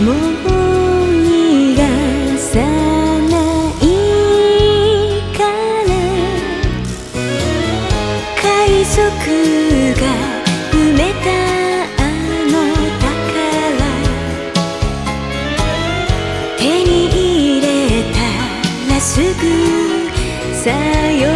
もう逃がさないから。海賊が埋めたあの宝。手に入れたらすぐさよ